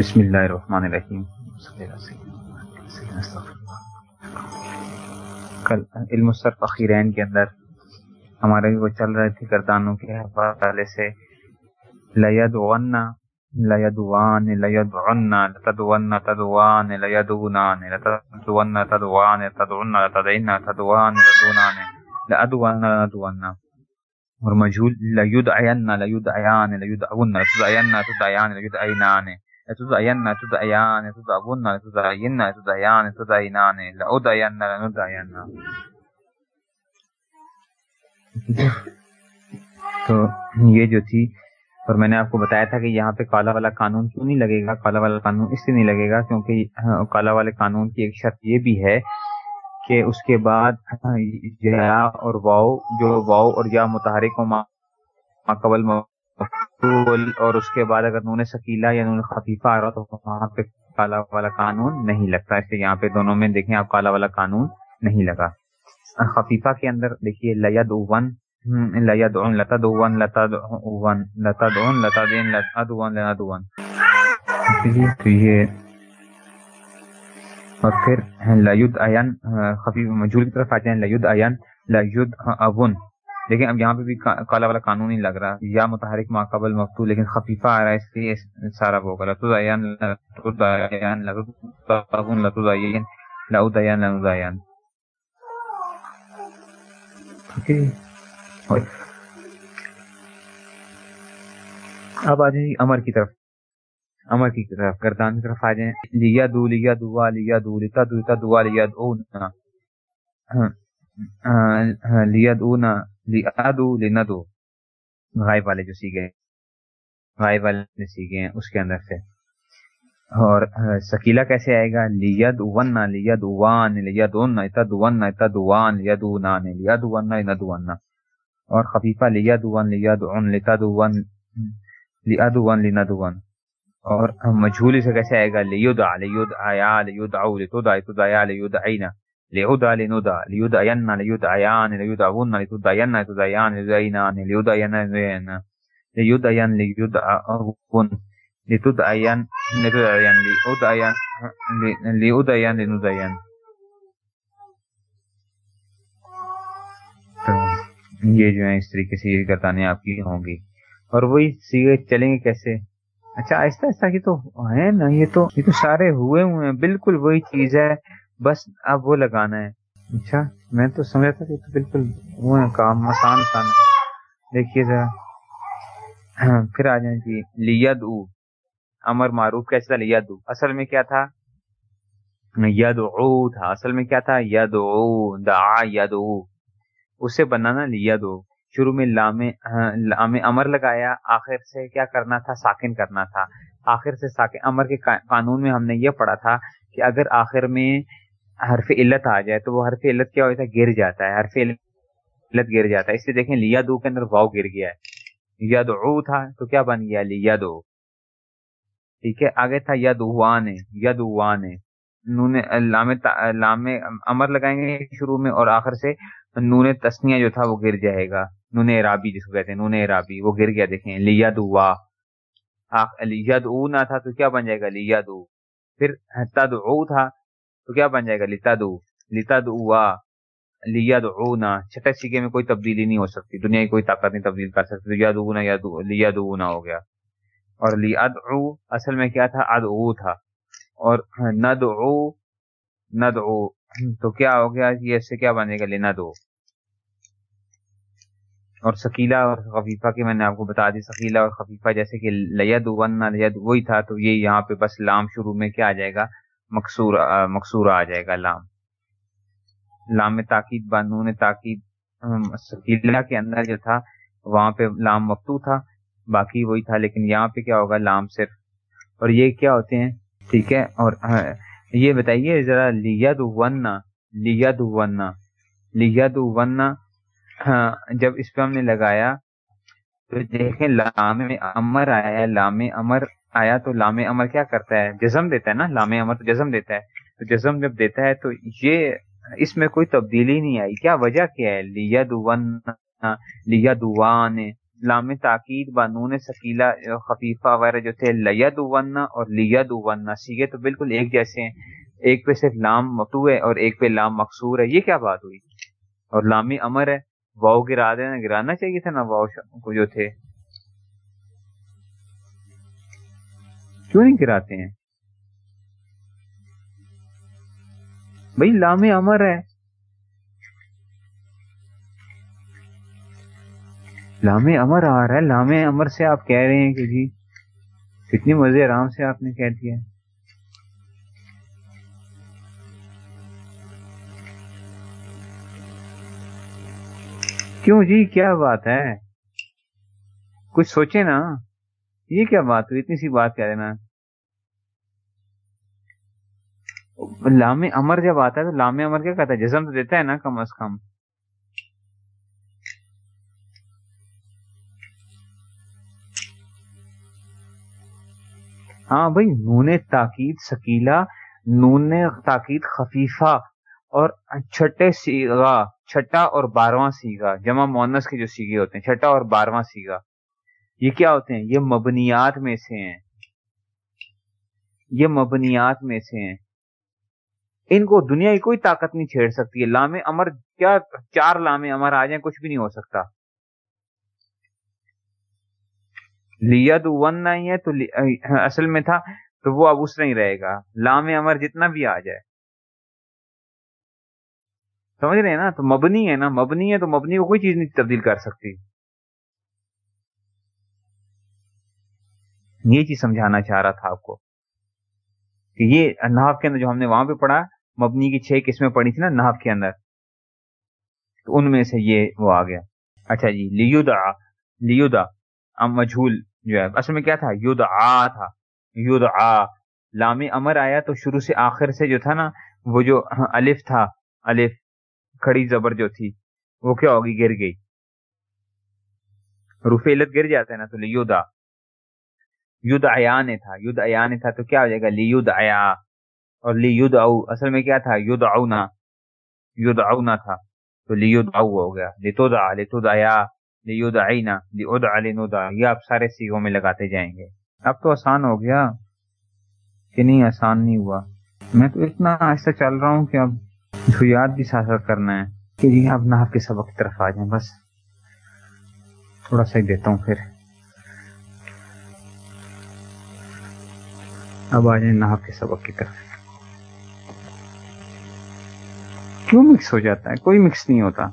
بسم اللہ الرحمن الرحیم۔ کل علم الصرف اخیرین کے اندر ہمارے وہ چل رہے تھے گردانوں کے حوالے سے۔ لیدعن لیدعان لیدعن لتدعن تدعان لیدعونان لتدعن تدعان تدعن لتدعن تدعان لتدعونان لأدعن لدعن اور مجھول، لیدعین، لیدعیان، لیدعون، لتدعین تدعیان لیدعینان. لتدعین تدعیان لتدعون لتدعین تدعیان تدعینان لأدعین لندعین تو یہ جو تھی، اور میں نے آپ کو بتایا تھا کہ یہاں پہ کالا والا قانون کیوں نہیں لگے گا؟ کالا والا قانون اس لیے نہیں لگے گا کیونکہ ہاں، کالا والے قانون کی ایک شرط یہ بھی ہے کہ اس کے بعد ہاں، یا اور واؤ جو واؤ اور یا متحرک و قبل مفعول اور اس کے بعد اگر نون سکیلا یا نون خفیفہ آ رہا تو وہاں پہ کالا والا قانون نہیں لگتا۔ اس لیے یہاں پہ دونوں میں دیکھیں آپ کالا والا قانون نہیں لگا۔ خفیفہ کے اندر دیکھیے لید ون لید اون لتا دون لتا دون لتا دون لتا دین لتا دون لنا دون تو یہ اور پھر لید این خفیف مجھول کی طرف آتے ہیں لید این لید اون لیکن اب یہاں پہ بھی کالا والا قانون نہیں لگ رہا یا متحرک ماقبل مفتو لیکن خفیفہ آ رہا ہے اس لیے سارا وہ لتو لتو دین اب آ جائیں جی امر کی طرف۔ امر کی طرف، گردان کی طرف آ جائیں۔ لیا دو، لیا دعا، لیا دو، لتا دو، لتا دعا، لیا دو ہاں، ہاں، لیا دو نا۔ لیا دو غائب والے جو سیکھے غائب والے سیکھے ہیں، اس کے اندر سے۔ اور سکیلا کیسے آئے گا؟ لیا دون لیا دوان لیا دون اتا دون اتا دوان لیا دونان لیا دون انا دون اور خفیفہ لیا دون لیا دون لتا دون لیا دون لینا دون اور مجھولی سے کیسے آئے گا؟ لیدع، لیدعیا، لیدعو لتدع لتدعیا، لیدعینا۔ لیدع لندع لیدعینا لیدعیان لیدعون لتدعینا لتدعیان لیدعینان لیدعینا لیدعینا لیدعین لیدعون لتدعین لتدعین لیدعین لیدعین لندعین یہ جو ہے اس طریقے سے یہ گردانے آپ کی ہوں گی۔ اور وہی سیگے چلیں گے کیسے؟ اچھا آہستہ آہستہ، یہ تو ہے نا، یہ تو یہ تو سارے ہوئے ہوئے ہیں، بالکل وہی چیز ہے۔ بس اب وہ لگانا ہے۔ اچھا میں تو سمجھا تھا کہ تو بالکل وہ کام آسان آسان دیکھیے ذرا۔ ہاں، پھر آ جائیں جی۔ لید او امر معروف کیسا تھا؟ لید اصل میں کیا تھا؟ ید او تھا۔ اصل میں کیا تھا؟ ید او دعا ید او اسے بنانا لید او شروع میں لام ہاں، لام امر لگایا۔ آخر سے کیا کرنا تھا؟ ساکن کرنا تھا۔ آخر سے ساکن، امر کے قانون میں ہم نے یہ پڑھا تھا کہ اگر آخر میں حرف علت آ جائے تو وہ حرف علت کیا ہوتا ہے؟ گر جاتا ہے۔ حرف علت گر جاتا ہے۔ اس لیے دیکھیں لیا دو کے اندر واؤ گر گیا ہے۔ یا دو تھا تو کیا بن گیا؟ لیا دو ٹھیک ہے، آگے تھا ید وان ید وان نون لام لام امر لگائیں گے شروع میں اور آخر سے نون تسنیا جو تھا وہ گر جائے گا۔ نون عرابی جس کو کہتے ہیں، نون عرابی وہ گر گیا۔ دیکھیں لیا دعا ید او نہ تھا تو کیا بن جائے گا؟ لیا دو پھر تد او تھا۔ تو کیا بن جائے گا؟ لتا دو لتا دعا لیا دو نہ چھٹے سیکھے میں کوئی تبدیلی نہیں ہو سکتی. دنیا کی کوئی طاقت نہیں تبدیل کر سکتی. یا دو نہ لیا دو نہ ہو گیا. اور لیاد او اصل میں کیا تھا؟ اد او تھا. اور ند او ند او تو کیا ہو گیا؟ یہ اس سے کیا بنے گا؟ لینا دو اور سکیلا اور خفیفہ کی میں نے آپ کو بتا دی. سکیلا اور خفیفہ جیسے کہ لید ون لید وہی تھا، تو یہ یہاں پہ بس لام شروع میں کیا آ جائے گا؟ مقصور مقصور آ جائے گا لام۔ لام تاکید، بانون تاکید سکیلا کے اندر جو تھا، وہاں پہ لام مفتو تھا، باقی وہی تھا، لیکن یہاں پہ کیا ہوگا، لام صرف۔ اور یہ کیا ہوتے ہیں؟ ٹھیک ہے، اور یہ بتائیے ذرا لید ون لید ون لید ون ہاں، جب اس پہ ہم نے لگایا، تو دیکھیں، لام امر آیا، لام امر آیا تو لام امر کیا کرتا ہے؟ جزم دیتا ہے نا؟ لام امر تو جزم دیتا ہے۔ تو جزم جب دیتا ہے تو یہ اس میں کوئی تبدیلی نہیں آئی۔ کیا وجہ کیا ہے؟ لیا دون لیا دوان لام تاکید بانون سکیلا خفیفہ وغیرہ جو تھے لید وننا اور لید وننا سیگے تو بالکل ایک جیسے ہیں۔ ایک پہ صرف لام متو ہے اور ایک پہ لام مقصور ہے۔ یہ کیا بات ہوئی؟ اور لامی امر ہے۔ واؤ گرا دینا گرانا چاہیے تھا نا واؤ کو جو تھے۔ کیوں نہیں گراتے ہیں؟ بھائی لام امر ہے۔ لام امر آ رہا ہے۔ لام امر سے آپ کہہ رہے ہیں کہ جی کتنی مزے آرام سے آپ نے کہہ دیا۔ کیوں جی؟ کیا بات ہے؟ کچھ سوچے نا۔ یہ کیا بات ہوئی؟ اتنی سی بات کہہ دینا لام امر جب آتا ہے تو لام امر کیا کہتا ہے؟ جسم تو دیتا ہے نا کم از کم۔ ہاں بھائی، نون تاکید سکیلا نون تاکید خفیفہ اور چھٹے سیگا، چھٹا اور بارہواں سیگا، جمع مونس کے جو سیگے ہوتے ہیں، چھٹا اور بارہواں سیگا۔ یہ کیا ہوتے ہیں؟ یہ مبنیات میں سے ہیں۔ یہ مبنیات میں سے ہیں۔ ان کو دنیا کی کوئی طاقت نہیں چھیڑ سکتی ہے۔ لام امر کیا چار لام امر آ جائیں؟ کچھ بھی نہیں ہو سکتا۔ لید ون نہیں ہے تو اصل میں تھا تو وہ اب اس نہیں رہے گا۔ لام امر جتنا بھی آ جائے۔ سمجھ رہے ہیں نا؟ تو مبنی ہے نا۔ مبنی ہے تو مبنی کو کوئی چیز نہیں تبدیل کر سکتی۔ یہ چیز سمجھانا چاہ رہا تھا آپ کو کہ یہ نحف کے اندر جو ہم نے وہاں پہ پڑھا، مبنی کی چھ قسمیں پڑھی تھی نا نحف کے اندر، تو ان میں سے یہ وہ آ گیا۔ اچھا جی لیودا لیودا ام مجھول جو ہے، اصل میں کیا تھا؟ یود آ تھا۔ یود آ لام امر آیا تو شروع سے آخر سے جو تھا نا، وہ جو الف تھا، الف، کھڑی زبر جو تھی، وہ کیا ہوگی؟ گر گئی۔ رفیلت گر جاتا ہے نا، تو لیودا ید آیا نے تھا ید آیا نے تھا تو کیا ہو جائے گا؟ لی لیود آیا اور لی ید او اصل میں کیا تھا؟ ید اونا ید اونا تھا۔ تو لی لیود او ہو گیا۔ لتو دا لتو دایا لیود آئینا لیود علی نودا یہ آپ سارے سیگوں میں لگاتے جائیں گے۔ اب تو آسان ہو گیا کہ نہیں، آسان نہیں ہوا۔ میں تو اتنا ایسا چل رہا ہوں کہ اب جو یاد بھی ساتھ کرنا ہے کہ جی آپ نہ آپ کے سبق کی طرف آ جائیں، بس۔ تھوڑا سا ہی دیتا ہوں پھر۔ اب آ جائیں نہ کے سبق کی طرف۔ کیوں مکس ہو جاتا ہے، کوئی مکس نہیں ہوتا۔